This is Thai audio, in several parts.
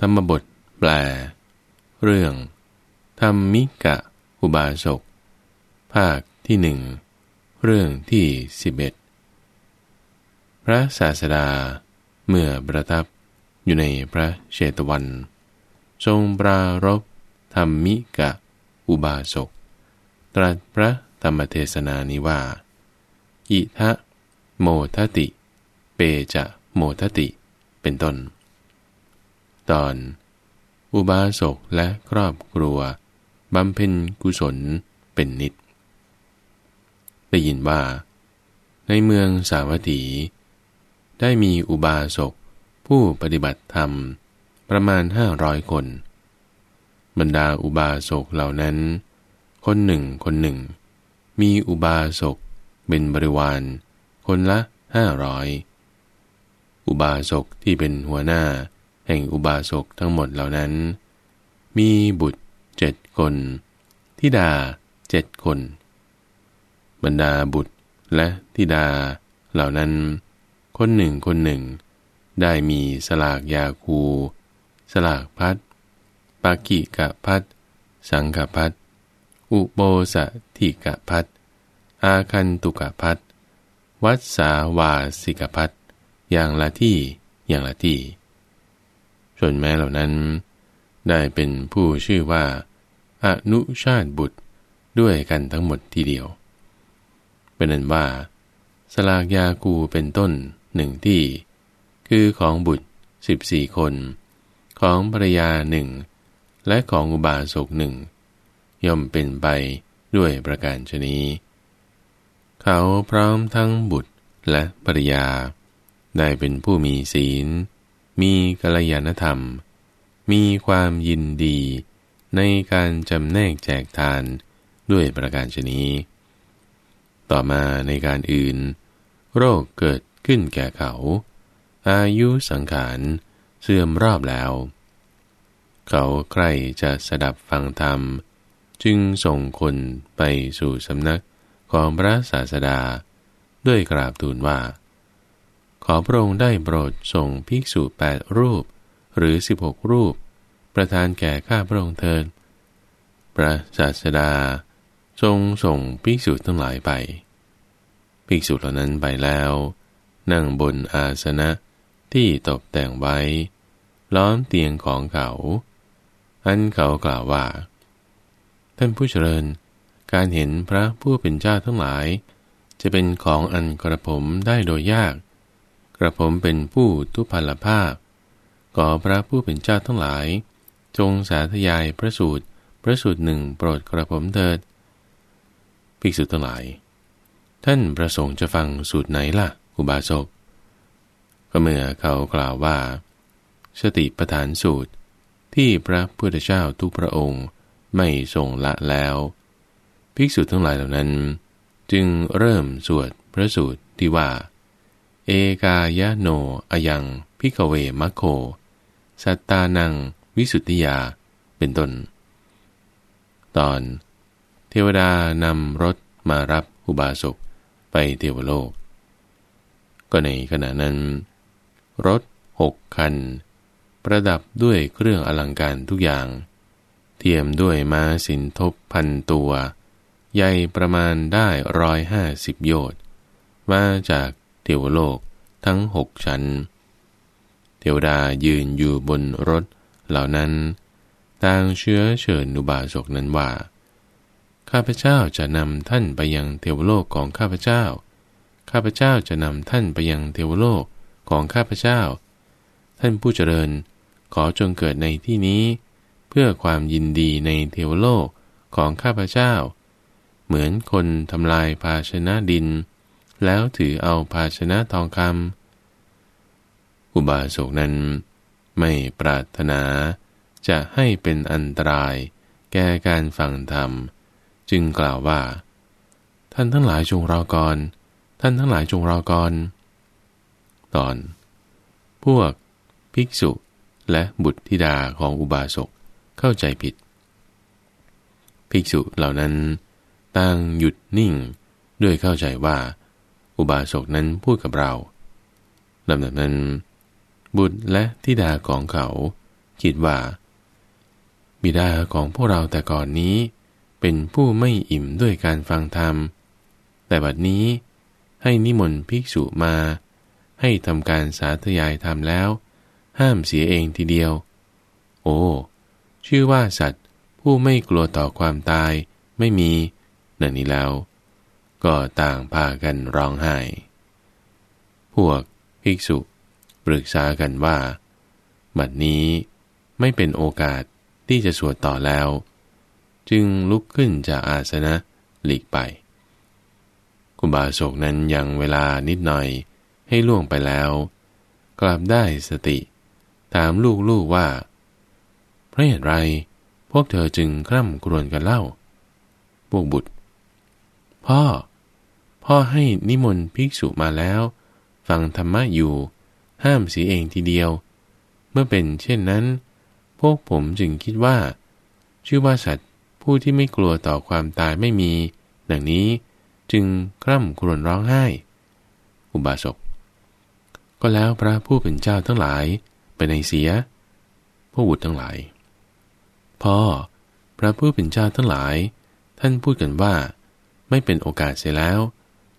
ธรรมบทแปล เรื่อง ธรรมิกะ อุบาสก ภาคที่หนึ่ง เรื่องที่สิบเอ็ดพระศาสดา เมื่อประทับอยู่ในพระเชตวัน ทรงปรารบธรรมิกะ อุบาสก ตรัสพระธรรมเทศนานี้ว่า อิทะโมทติ เปจะโมทติ เป็นต้น ตอน อุบาสกและครอบครัวบำเพ็ญกุศลเป็นนิด ได้ยินว่า ในเมืองสาวัตถี ได้มีอุบาสกผู้ปฏิบัติธรรมประมาณห้าร้อยคน บรรดาอุบาสกเหล่านั้น คนหนึ่งคนหนึ่ง มีอุบาสกเป็นบริวาร คนละห้าร้อยอุบาสกที่เป็นหัวหน้า แห่งอุบาสกทั้งหมดเหล่านั้น มีบุตรเจ็ดคนธิดาเจ็ดคน บรรดาบุตรและธิดาเหล่านั้น คนหนึ่งคนหนึ่ง ได้มีสลากยาคู สลากพัดปากิกะพัดสังกะพัดอุโบสถิกะพัดอาคันตุกะพัดวัดสาวาสิกะพัดอย่างละที่อย่างละที่ ส่วนแม้เหล่านั้น ได้เป็นผู้ชื่อว่า อนุชาติบุตรด้วยกันทั้งหมดทีเดียว เป็นนั้นว่า สลากยาคูเป็นต้นหนึ่งที่ คือของบุตรสิบสี่คน ของภรยาหนึ่งและของอุบาสกหนึ่งย่อมเป็นไปด้วยประการชนีเขาพร้อมทั้งบุตรและภรยา ได้เป็นผู้มีศีล มีกัลยาณธรรม มีความยินดี ในการจำแนกแจกทานด้วยประการชนี้ ต่อมาในการอื่น โรคเกิดขึ้นแก่เขา อายุสังขารเสื่อมรอบแล้ว เขาใครจะสดับฟังธรรม จึงส่งคนไปสู่สำนักของพระศาสดา ด้วยกราบทูลว่า ขอพระองค์ได้โปรดส่งภิกษุแปดรูป หรือสิบหกรูป ประทานแก่ข้าพระองค์เถิดพระศาสดา ทรงส่งภิกษุทั้งหลายไป ภิกษุเหล่านั้นไปแล้ว นั่งบนอาสนะที่ตกแต่งไว้ ล้อมเตียงของเขา อันเขากล่าวว่า ท่านผู้เจริญ การเห็นพระผู้เป็นเจ้าทั้งหลาย จะเป็นของอันกระผมได้โดยยาก กระผมเป็นผู้ทุพพลภาพก่อพระผู้เป็นเจ้าทั้งหลาย จงสาธยายพระสูตร พระสูตรหนึ่งโปรดกระผมเถิด ภิกษุทั้งหลาย ท่านประสงค์จะฟังสูตรไหนล่ะ อุบาสกก็เมื่อเขากล่าวว่า สติปทานสูตรที่พระพุทธเจ้าทุกพระองค์ไม่ทรงละแล้ว ภิกษุทั้งหลายเหล่านั้น จึงเริ่มสวดพระสูตรที่ว่า เอกายโนอยังพิกเวมะโค สัตตานัง วิสุทธิยา เป็นต้น ตอน เทวดานำรถมารับอุบาสกไปเทวโลก ก็ในขณะนั้น รถหกคัน ประดับด้วยเครื่องอลังการทุกอย่าง เทียมด้วยม้าสินทบพันตัว ใหญ่ประมาณได้ร้อยห้าสิบโยชน์มาจาก วโลกทั้งหกชั้น เทวดายืนอยู่บนรถเหล่านั้นต่างเชื้อเชิญอุบาสกนั้นว่า ข้าพเจ้าจะนำท่านไปยังเทวโลกของข้าพเจ้า ข้าพเจ้าจะนำท่านไปยังเทวโลกของข้าพเจ้า ท่านผู้เจริญ ขอจงเกิดในที่นี้ เพื่อความยินดีในเทวโลกของข้าพเจ้า เหมือนคนทำลายภาชนะดิน แล้วถือเอาภาชนะทองคำอุบาสกนั้นไม่ปรารถนาจะให้เป็นอันตราย แก่การฟังธรรม จึงกล่าวว่า ท่านทั้งหลายจงรอก่อน ท่านทั้งหลายจงรอก่อน ตอน พวก ภิกษุและบุตรธิดาของอุบาสกเข้าใจผิด ภิกษุเหล่านั้นตั้งหยุดนิ่ง ด้วยเข้าใจว่า อุบาสกนั้นพูดกับเราลำดับนั้น บุตรและธิดาของเขา คิดว่า บิดาของพวกเราแต่ก่อนนี้ เป็นผู้ไม่อิ่มด้วยการฟังธรรม แต่บัดนี้ให้นิมนต์ภิกษุมา ให้ทำการสาธยายธรรมแล้ว ห้ามเสียเองทีเดียว โอ้ ชื่อว่าสัตว์ผู้ไม่กลัวต่อความตายไม่มีนั่นนี้แล้ว ก็ต่างพากันร้องไห้ พวกภิกษุปรึกษากันว่า บัดนี้ไม่เป็นโอกาสที่จะสวดต่อแล้ว จึงลุกขึ้นจากอาสนะหลีกไปกุบาโศกนั้นยังเวลานิดหน่อยให้ล่วงไปแล้ว กลับได้สติ ถามลูกๆว่า เพราะเหตุไร พวกเธอจึงคร่ำครวญกันเล่า พวกบุตร พ่อ พ่อให้นิมนต์ภิกษุมาแล้ว ฟังธรรมะอยู่ ห้ามเสียเองทีเดียว เมื่อเป็นเช่นนั้น พวกผมจึงคิดว่า ชื่อว่าสัตว์ผู้ที่ไม่กลัวต่อความตายไม่มี ดังนี้จึงคร่ำครวญร้องไห้ อุบาสก ก็แล้วพระผู้เป็นเจ้าทั้งหลายไปในเสีย พวกบุตรทั้งหลาย พ่อ พระผู้เป็นเจ้าทั้งหลาย ท่านพูดกันว่า ไม่เป็นโอกาสเสียแล้ว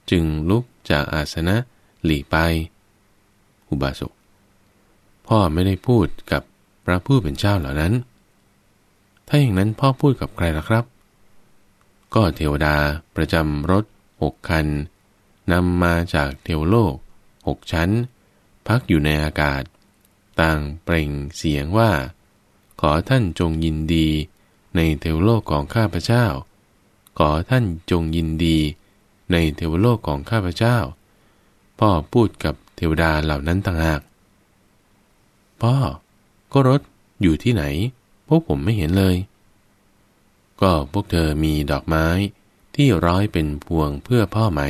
จึงลุกจากอาสนะหลีไป อุบาสก พ่อไม่ได้พูดกับพระผู้เป็นเจ้าเหล่านั้น ถ้าอย่างนั้นพ่อพูดกับใครล่ะครับ ก็เทวดาประจำรถหกคันนำมาจากเทวโลกหกชั้น พักอยู่ในอากาศ ต่างเปล่งเสียงว่า ขอท่านจงยินดีในเทวโลกของข้าพเจ้า ขอท่านจงยินดี ในเทวโลกของข้าพเจ้า พ่อพูดกับเทวดาเหล่านั้นต่างหาก พ่อ ก็รถอยู่ที่ไหน พวกผมไม่เห็นเลย ก็พวกเธอมีดอกไม้ที่ร้อยเป็นพวงเพื่อพ่อไหม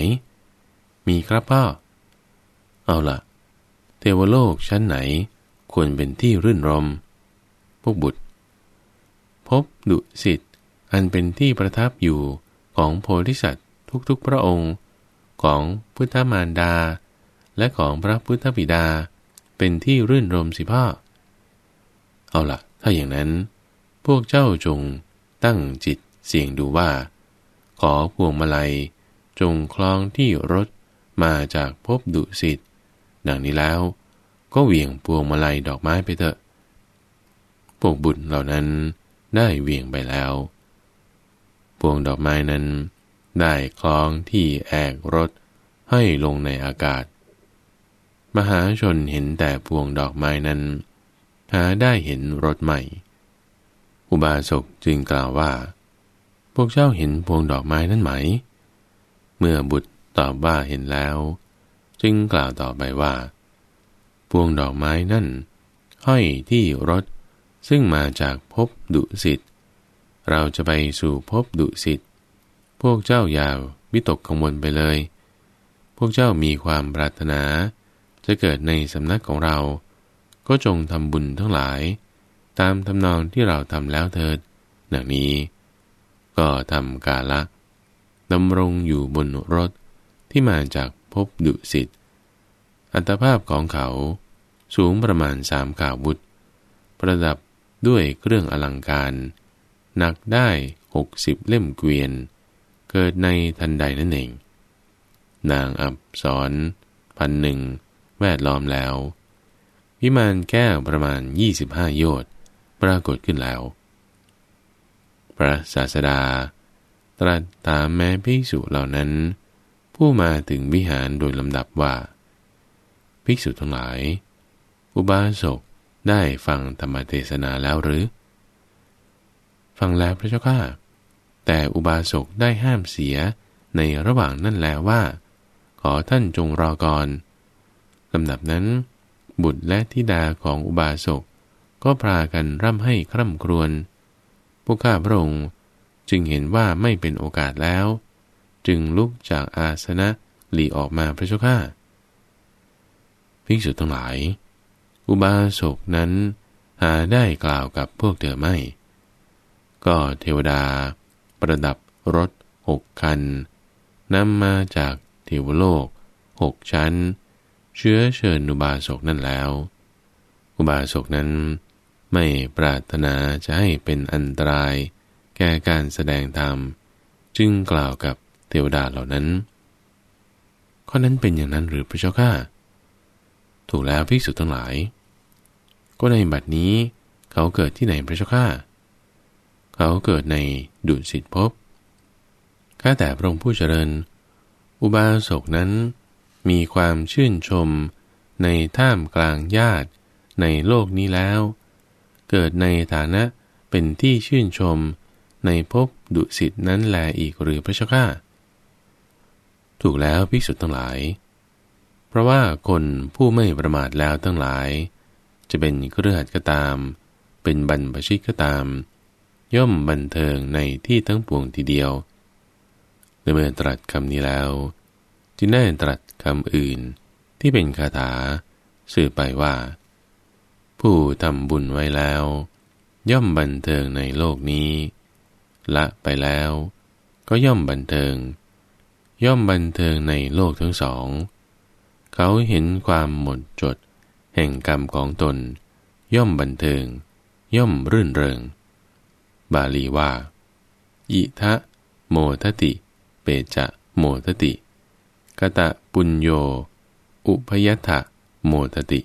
มีครับพ่อ เอาละ่ะ เทวโลกชั้นไหน ควรเป็นที่รื่นรม พวกบุตร พบดุสิตอันเป็นที่ประทับอยู่ของโพธิสัตว์ ทุกๆพระองค์ ของพุทธมารดา และของพระพุทธบิดา เป็นที่รื่นรมสิพ่อ เอาละถ้าอย่างนั้น พวกเจ้าจงตั้งจิตเสี่ยงดูว่า ขอพวงมาลัย จงคล้องที่รถมาจากพบดุสิตดังนี้แล้ว ก็เหวี่ยงพวงมาลัยดอกไม้ไปเถอะพวกบุตรเหล่านั้นได้เวียงไปแล้ว พวงดอกไม้นั้น ได้คล้องที่แอกรถให้ลงในอากาศ มหาชนเห็นแต่พวงดอกไม้นั้น หาได้เห็นรถใหม่ อุบาสกจึงกล่าวว่า พวกเจ้าเห็นพวงดอกไม้นั้นไหม เมื่อบุตรตอบว่าเห็นแล้ว จึงกล่าวต่อไปว่า พวงดอกไม้นั่น ห้อยที่รถซึ่งมาจากภพดุสิตเราจะไปสู่ภพดุสิต พวกเจ้าอย่าวิตกกังวลไปเลย พวกเจ้ามีความปรารถนา จะเกิดในสำนักของเรา ก็จงทำบุญทั้งหลาย ตามทำนองที่เราทำแล้วเถิดดังนี้ ก็ทำกาละดำรงอยู่บนรถที่มาจากภพดุสิต อัตภาพของเขาสูงประมาณสามกาวุธ ประดับด้วยเครื่องอลังการ หนักได้หกสิบเล่มเกวียน เกิดในทันใดนั่นเอง นางอับสอนพันหนึ่งแวดล้อมแล้ว วิมานแก้วประมาณยี่สิบห้าโยชน์ปรากฏขึ้นแล้ว พระศาสดา ตรัสตามแม้ภิกษุเหล่านั้น ผู้มาถึงวิหารโดยลำดับว่า ภิกษุทั้งหลาย อุบาสกได้ฟังธรรมเทศนาแล้วหรือ ฟังแล้วพระเจ้าข้า แต่อุบาสกได้ห้ามเสียในระหว่างนั่นแล้วว่า ขอท่านจงรอก่อนลำดับนั้น บุตรและธิดาของอุบาสกก็พากันร่ำให้คร่ำครวญพวกข้าพระองค์จึงเห็นว่าไม่เป็นโอกาสแล้ว จึงลุกจากอาสนะหลีออกมาพระเจ้าข้าภิกษุทั้งหลาย อุบาสกนั้นหาได้กล่าวกับพวกเธอไม่ ก็เทวดา ประดับรถหกคันนำมาจากเทวโลกหกชั้น เชื้อเชิญอุบาสกนั่นแล้ว อุบาสกนั้น ไม่ปรารถนาจะให้เป็นอันตราย แก่การแสดงธรรม จึงกล่าวกับเทวดาเหล่านั้น ข้อนั้นเป็นอย่างนั้นหรือพระเจ้าข้าถูกแล้วภิกษุทั้งหลาย ก็ในบัดนี้เขาเกิดที่ไหนพระเจ้าข้า เขาเกิดในดุสิตภพข้าแต่พระองค์ผู้เจริญ อุบาสกนั้น มีความชื่นชมในท่ามกลางญาติในโลกนี้แล้ว เกิดในฐานะเป็นที่ชื่นชมในภพดุสิตนั้นแลอีกหรือพระเจ้าข้าถูกแล้วภิกษุทั้งหลาย เพราะว่าคนผู้ไม่ประมาทแล้วทั้งหลาย จะเป็นเครือขัดก็ตาม เป็นบรรพชิตก็ตาม ย่อมบันเทิงในที่ทั้งปวงทีเดียวเมื่อตรัสคำนี้แล้วจึงได้ตรัสคำอื่นที่เป็นคาถาสื่อไปว่า ผู้ทำบุญไว้แล้ว ย่อมบันเทิงในโลกนี้ ละไปแล้ว ก็ย่อมบันเทิง ย่อมบันเทิงในโลกทั้งสอง เขาเห็นความหมดจด แห่งกรรมของตน ย่อมบันเทิง ย่อมรื่นเริง บาลีว่า อิทะโมทติ เปจะโมทติกตะปุญโย อุพยัตะโมทติ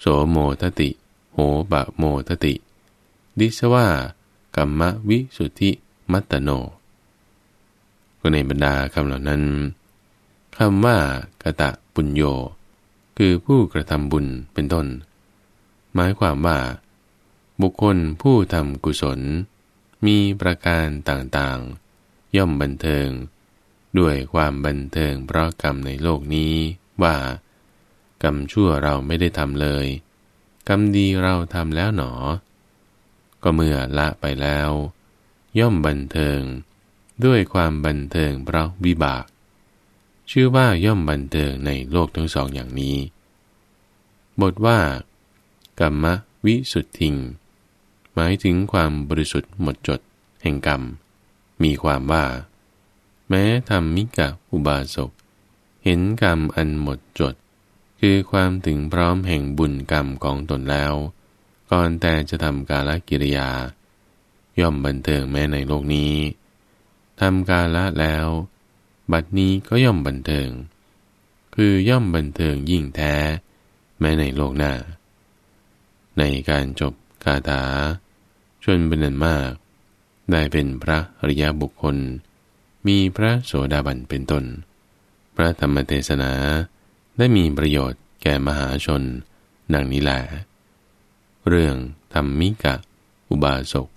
โสโมทติ โหบะโมทติ ดิสว่า กัมมะวิสุทธิมัตโน ก็ในบรรดาคำเหล่านั้นคำว่ากตะปุญโย คือผู้กระทำบุญเป็นต้น หมายความว่า บุคคลผู้ทำกุศล มีประการต่างๆ ย่อมบันเทิง ด้วยความบันเทิงเพราะกรรมในโลกนี้ว่า กรรมชั่วเราไม่ได้ทำเลย กรรมดีเราทำแล้วหนอ ก็เมื่อละไปแล้ว ย่อมบันเทิง ด้วยความบันเทิงเพราะวิบาก ชื่อว่าย่อมบันเทิงในโลกทั้งสองอย่างนี้ บทว่ากรรมวิสุทธิง มายถึงความบริสุทธิ์หมดจด แห่งกรรม มีความว่า แม้ทำมิกะอุบาสกเห็นกรรมอันหมดจด คือความถึงพร้อมแห่งบุญกรรมของตนแล้ว ก่อนแต่จะทำกาลกิริยา ย่อมบันเทิงแม้ในโลกนี้ทำกาละแล้ว บัดนี้ก็ย่อมบันเทิง คือย่อมบันเทิงยิ่งแท้ แม้ในโลกหน้า ในการจบคาถา ชนเป็นนันมาก ได้เป็นพระอริยบุคคล มีพระโสดาบันเป็นต้น พระธรรมเทศนาได้มีประโยชน์แก่มหาชน ดังนี้แหละเรื่องธรรมิกะ อุบาสก